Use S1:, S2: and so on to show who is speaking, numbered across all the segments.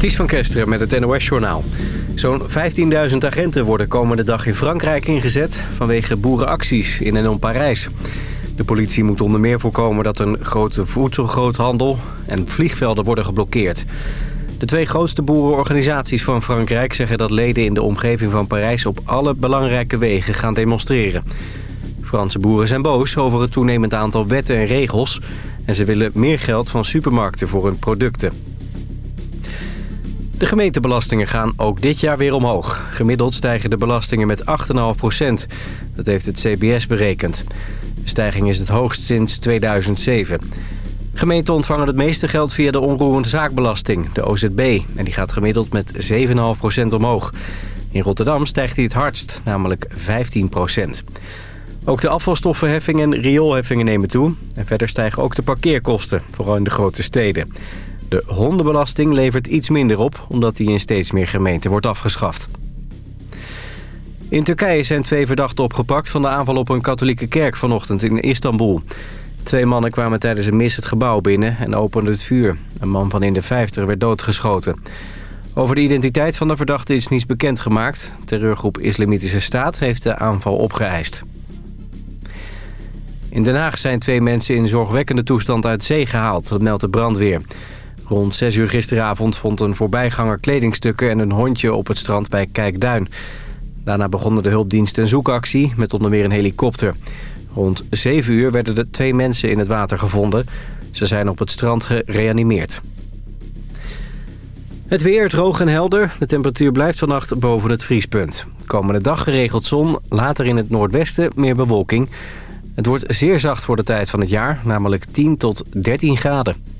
S1: Ties van Kesteren met het NOS-journaal. Zo'n 15.000 agenten worden komende dag in Frankrijk ingezet... vanwege boerenacties in en om Parijs. De politie moet onder meer voorkomen dat een grote voedselgroothandel... en vliegvelden worden geblokkeerd. De twee grootste boerenorganisaties van Frankrijk zeggen dat leden in de omgeving van Parijs... op alle belangrijke wegen gaan demonstreren. Franse boeren zijn boos over het toenemend aantal wetten en regels... en ze willen meer geld van supermarkten voor hun producten. De gemeentebelastingen gaan ook dit jaar weer omhoog. Gemiddeld stijgen de belastingen met 8,5 procent. Dat heeft het CBS berekend. De stijging is het hoogst sinds 2007. Gemeenten ontvangen het meeste geld via de onroerende zaakbelasting, de OZB. En die gaat gemiddeld met 7,5 procent omhoog. In Rotterdam stijgt hij het hardst, namelijk 15 procent. Ook de afvalstoffenheffing en rioolheffingen nemen toe. En verder stijgen ook de parkeerkosten, vooral in de grote steden. De hondenbelasting levert iets minder op... omdat die in steeds meer gemeenten wordt afgeschaft. In Turkije zijn twee verdachten opgepakt... van de aanval op een katholieke kerk vanochtend in Istanbul. Twee mannen kwamen tijdens een mis het gebouw binnen en openden het vuur. Een man van in de 50 werd doodgeschoten. Over de identiteit van de verdachte is niets bekendgemaakt. Terreurgroep Islamitische Staat heeft de aanval opgeëist. In Den Haag zijn twee mensen in zorgwekkende toestand uit zee gehaald. Dat meldt de brandweer. Rond 6 uur gisteravond vond een voorbijganger kledingstukken en een hondje op het strand bij Kijkduin. Daarna begonnen de hulpdiensten een zoekactie met onder meer een helikopter. Rond 7 uur werden de twee mensen in het water gevonden. Ze zijn op het strand gereanimeerd. Het weer droog en helder. De temperatuur blijft vannacht boven het vriespunt. Komende dag geregeld zon, later in het noordwesten meer bewolking. Het wordt zeer zacht voor de tijd van het jaar, namelijk 10 tot 13 graden.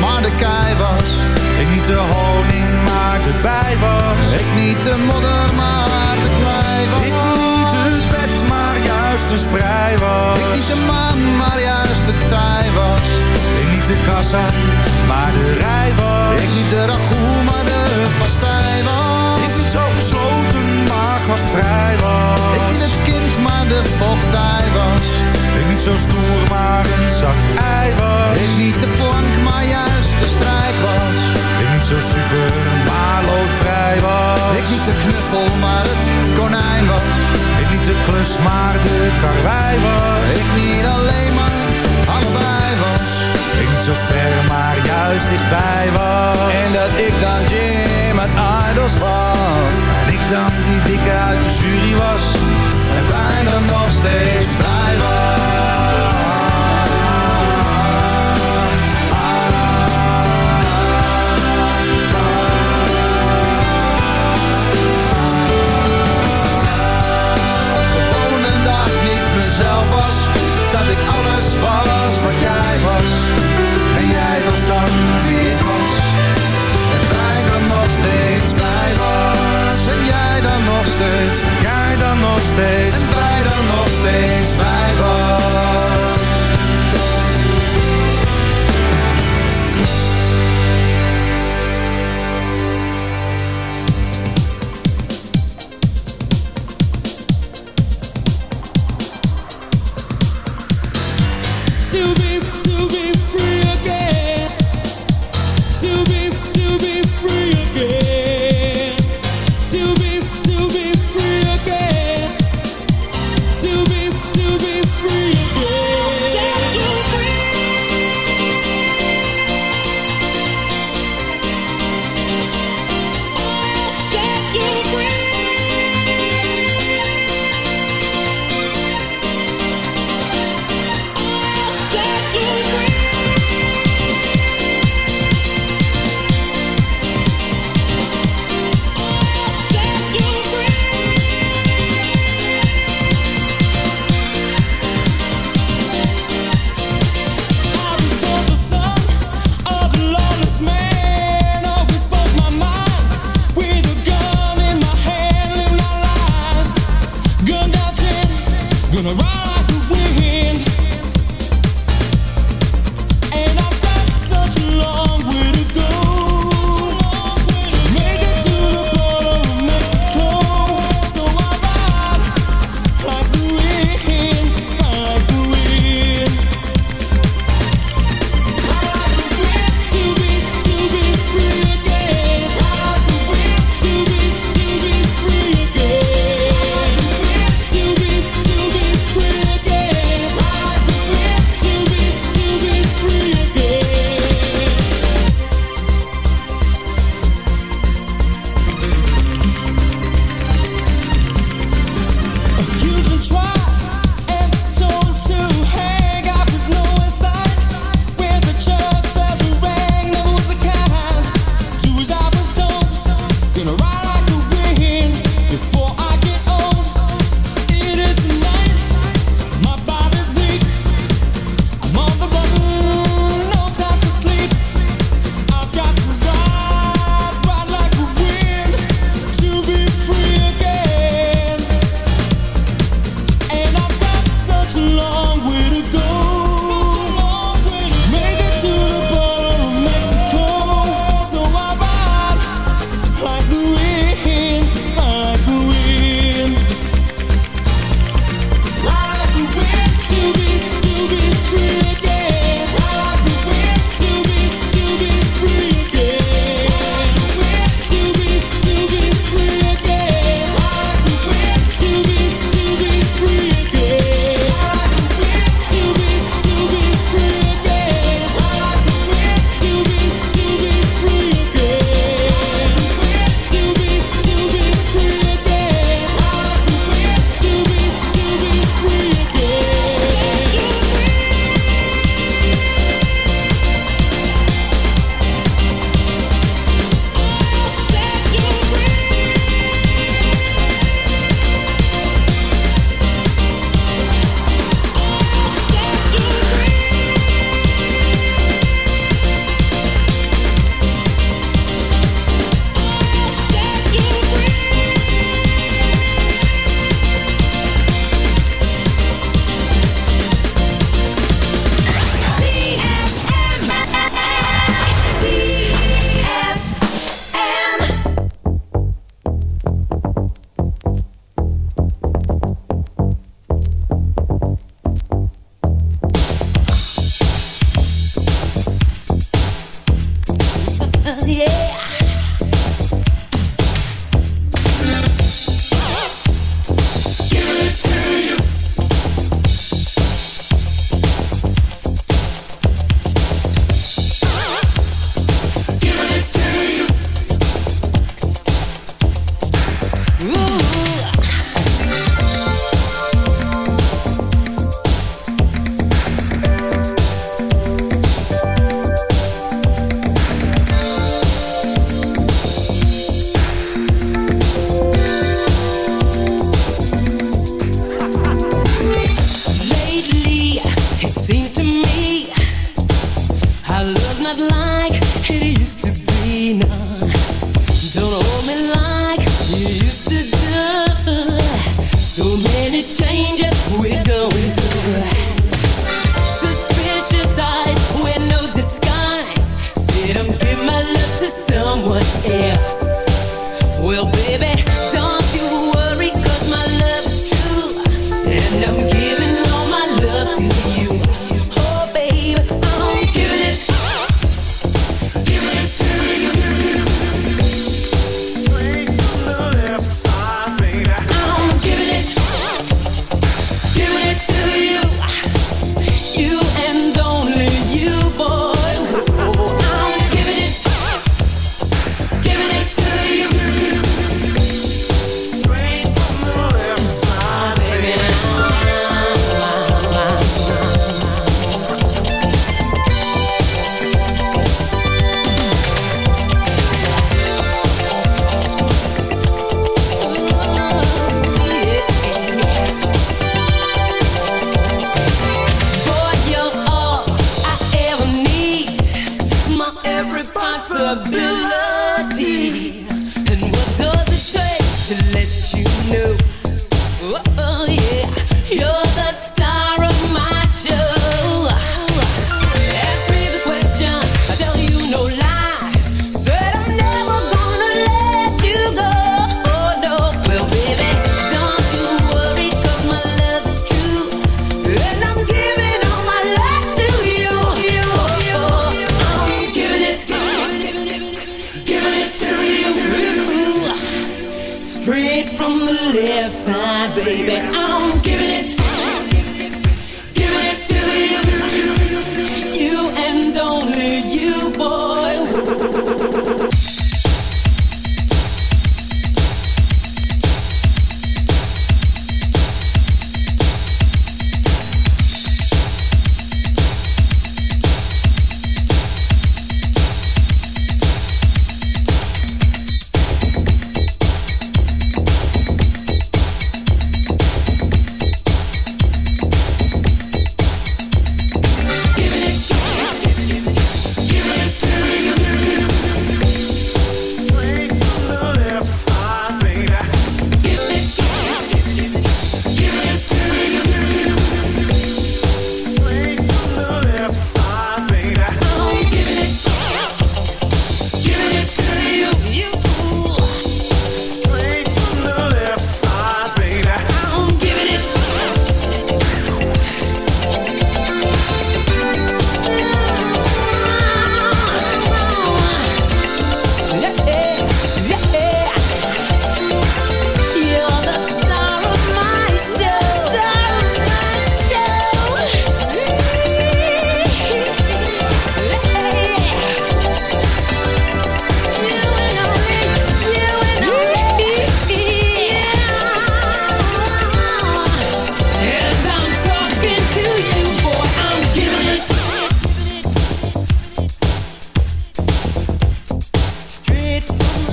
S2: maar de kei was Ik niet de honing, maar de bij was Ik niet de modder, maar de klei was juist de sprei was. Ik niet de man, maar juist de tij was. Ik niet de kassa, maar de rij was. Ik niet de ragout, maar de pastij was. Ik niet zo gesloten, maar gastvrij was. Ik nog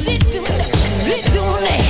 S2: She
S3: doing it,
S4: she doing it.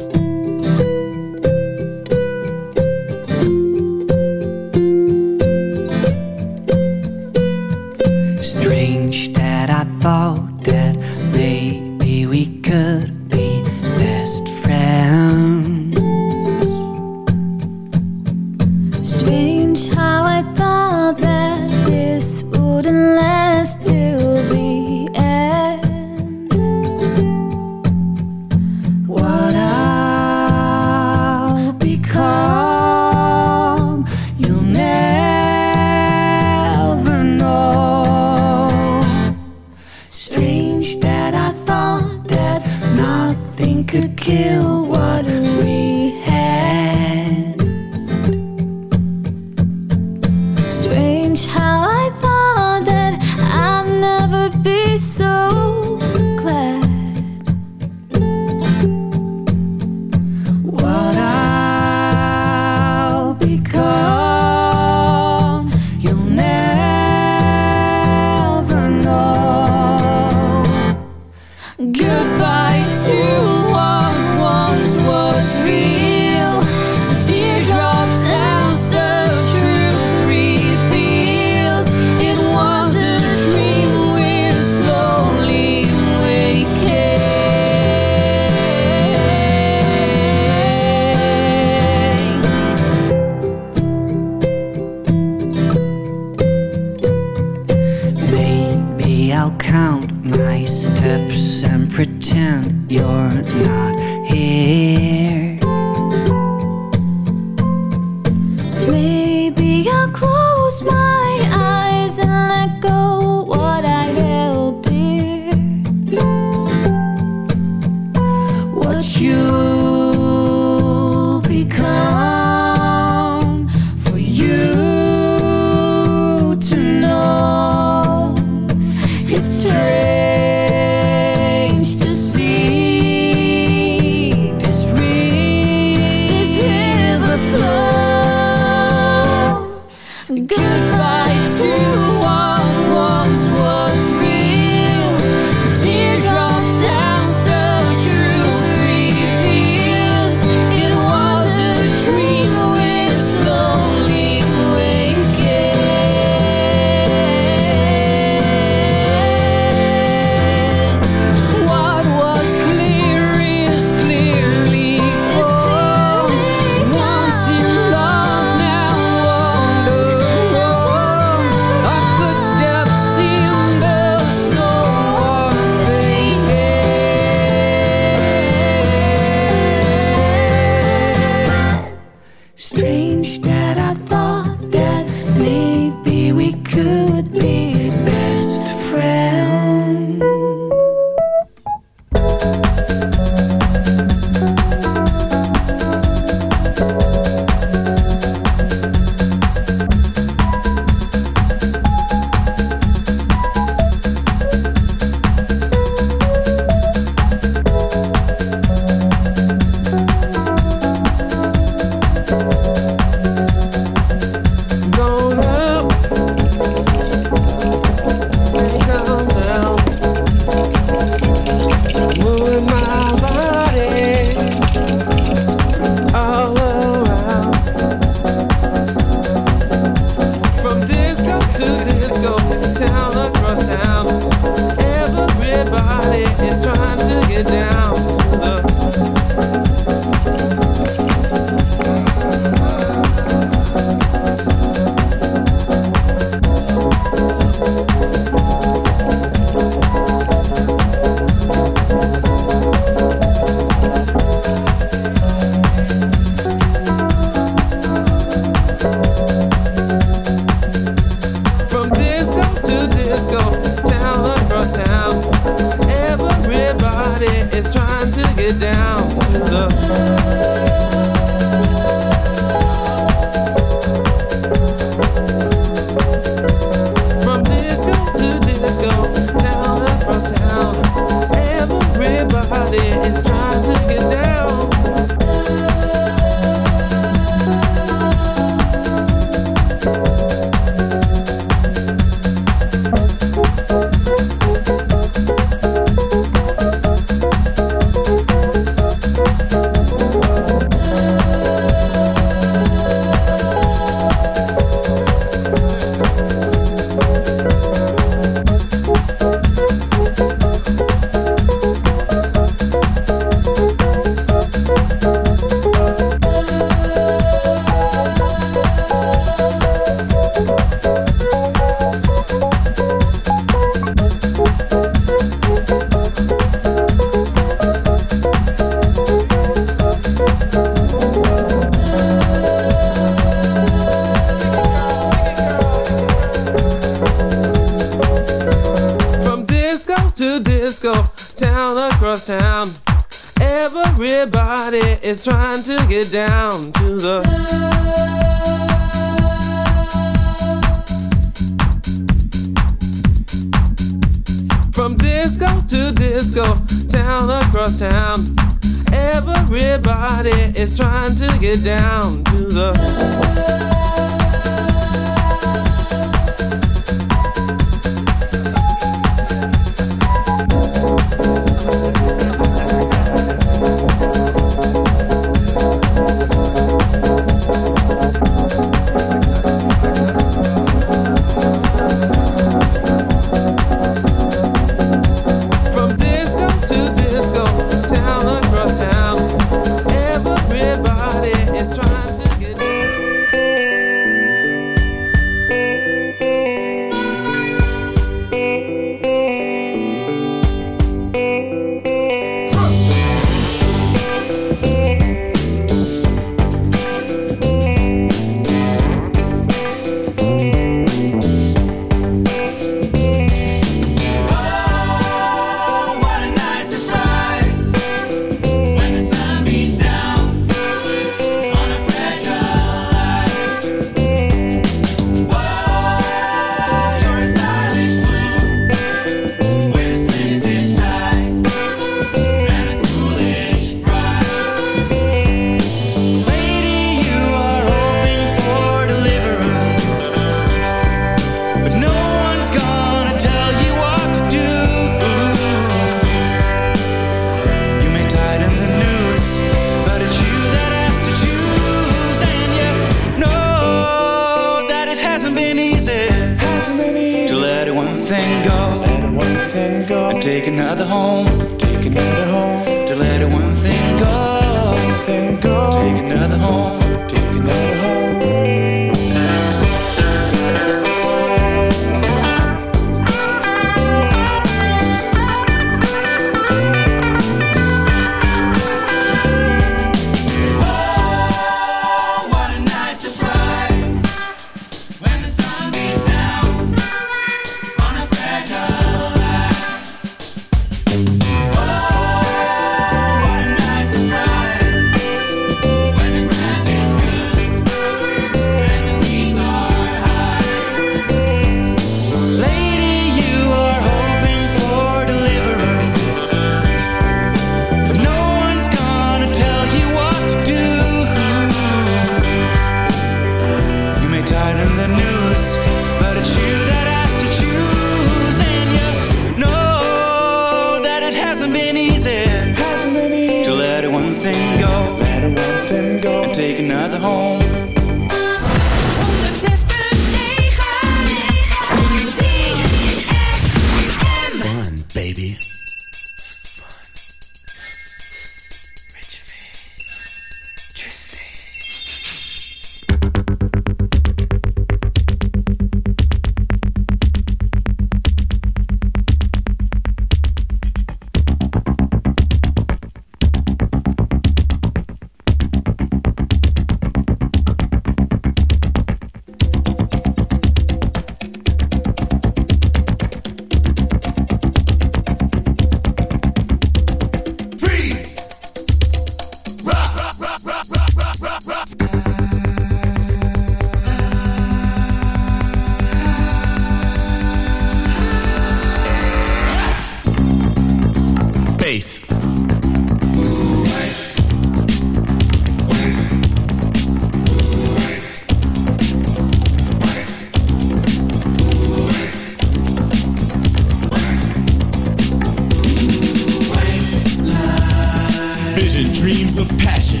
S5: Vision, dreams of passion.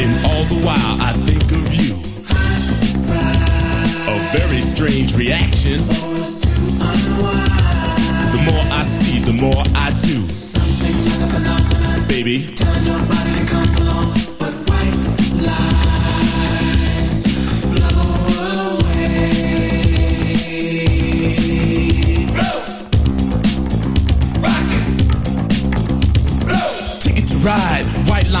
S5: And all the while I think of you. A very strange reaction.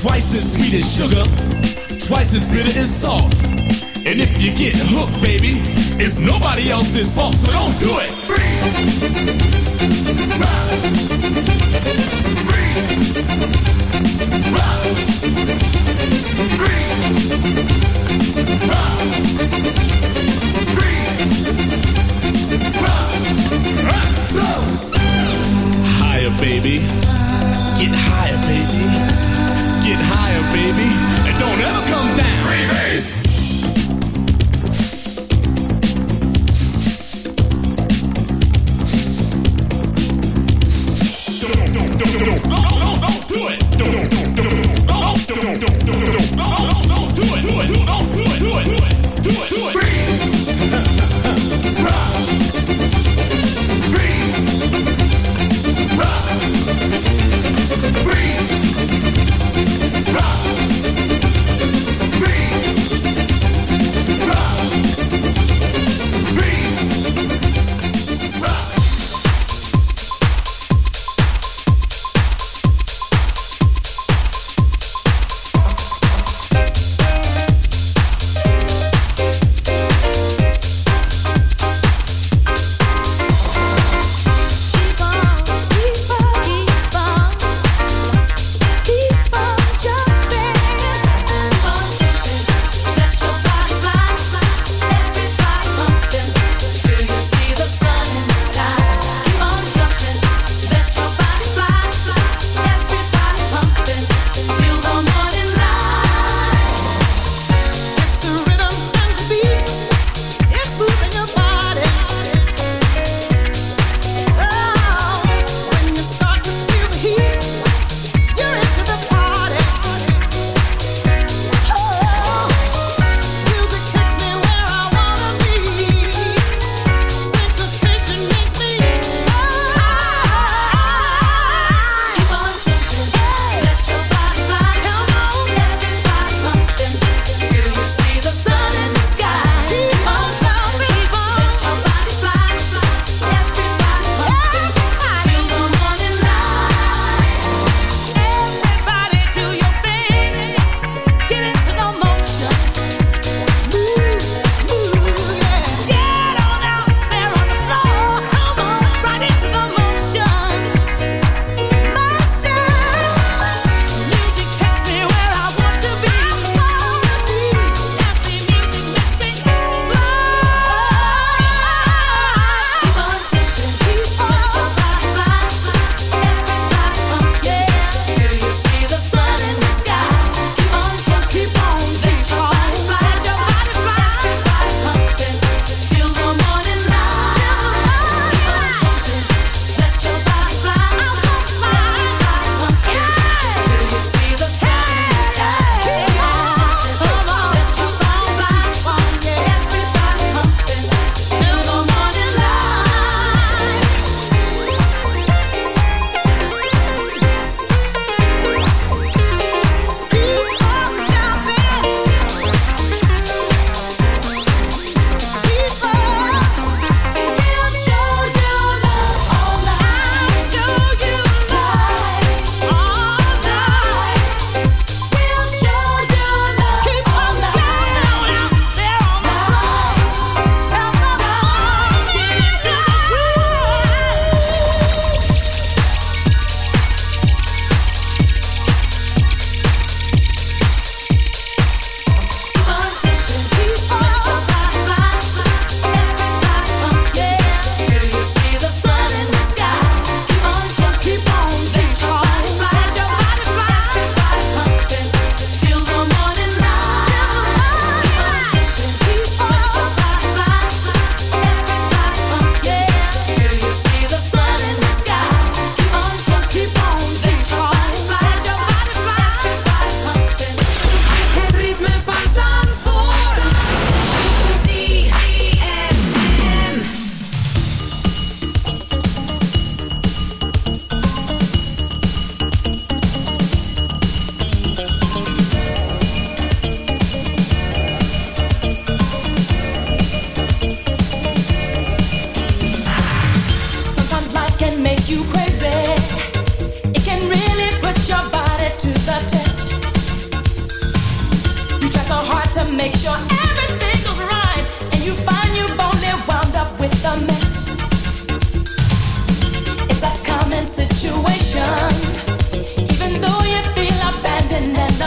S5: Twice as sweet as sugar, twice as bitter as salt. And if you get hooked, baby, it's nobody else's fault, so don't do it. Free. Baby. Get higher, baby. Get higher, baby.
S6: And don't ever come down.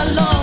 S6: alone.